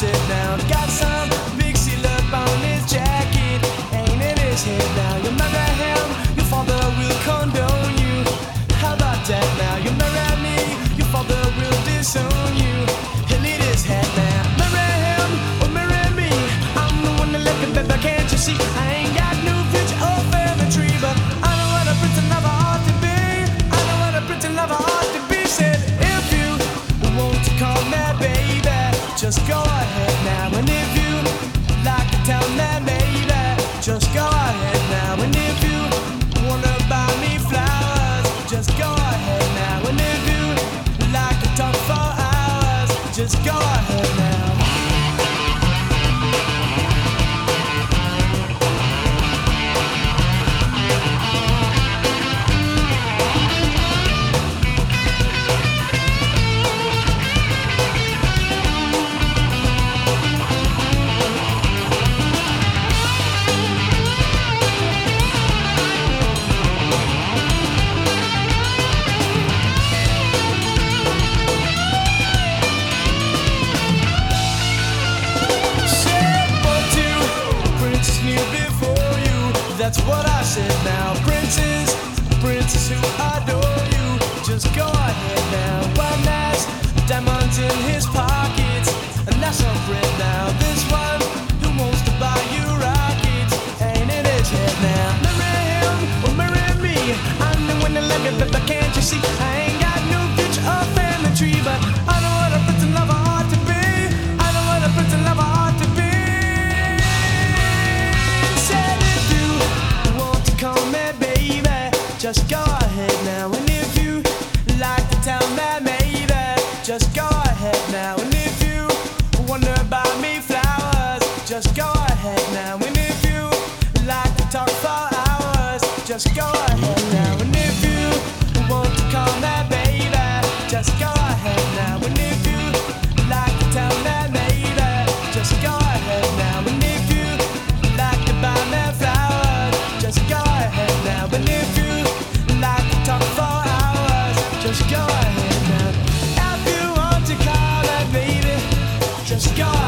sit down. Got just go ahead now. And if you like just go ahead now. And if you wanna that's what I said now. Princess, princess who adore you, just go ahead now. One nice diamonds in his just go ahead now. And if you like to tell me maybe, just go ahead now. And if you wonder about me flowers, just go ahead now. And if you like to talk for hours, just go ahead She got